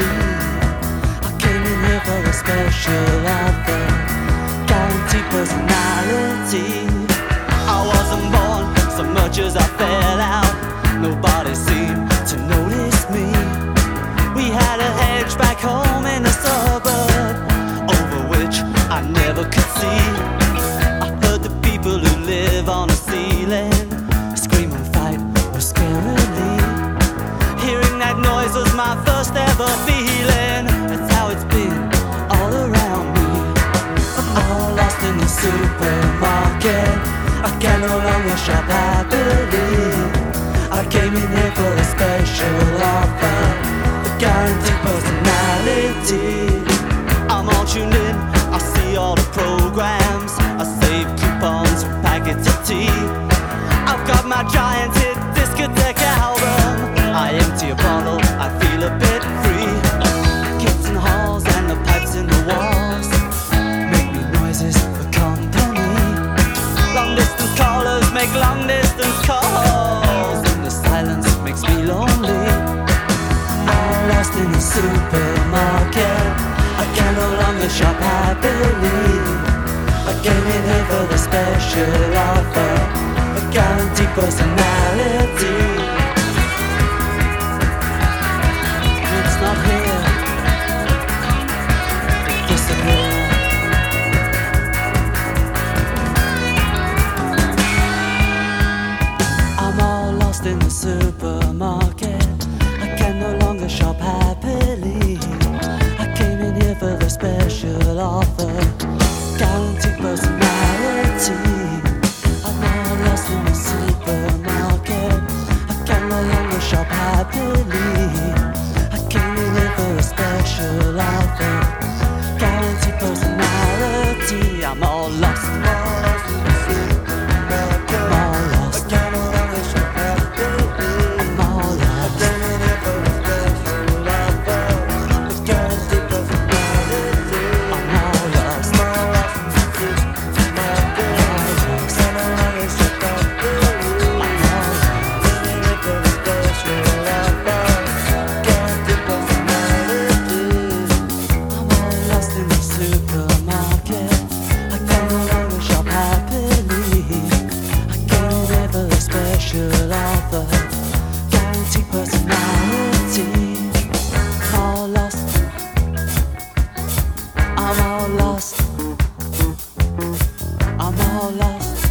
I came in here for a special offer, guaranteed personality. I wasn't born so much as I fell out. Nobody seemed to notice me. We had a hedge back home in the suburb, over which I never could ever feeling. That's how it's been all around me. I'm all lost in the supermarket. I can no longer shop happily. I came in here for a special offer, a guaranteed personality. I'm all tuned in, I see all the programs. I save coupons for packets of tea. Make long distance calls, and the silence makes me lonely. I'm lost in the supermarket. I can no longer shop happily. I came in here for the special offer, a guaranteed personality. lost love. lost. I'm all lost.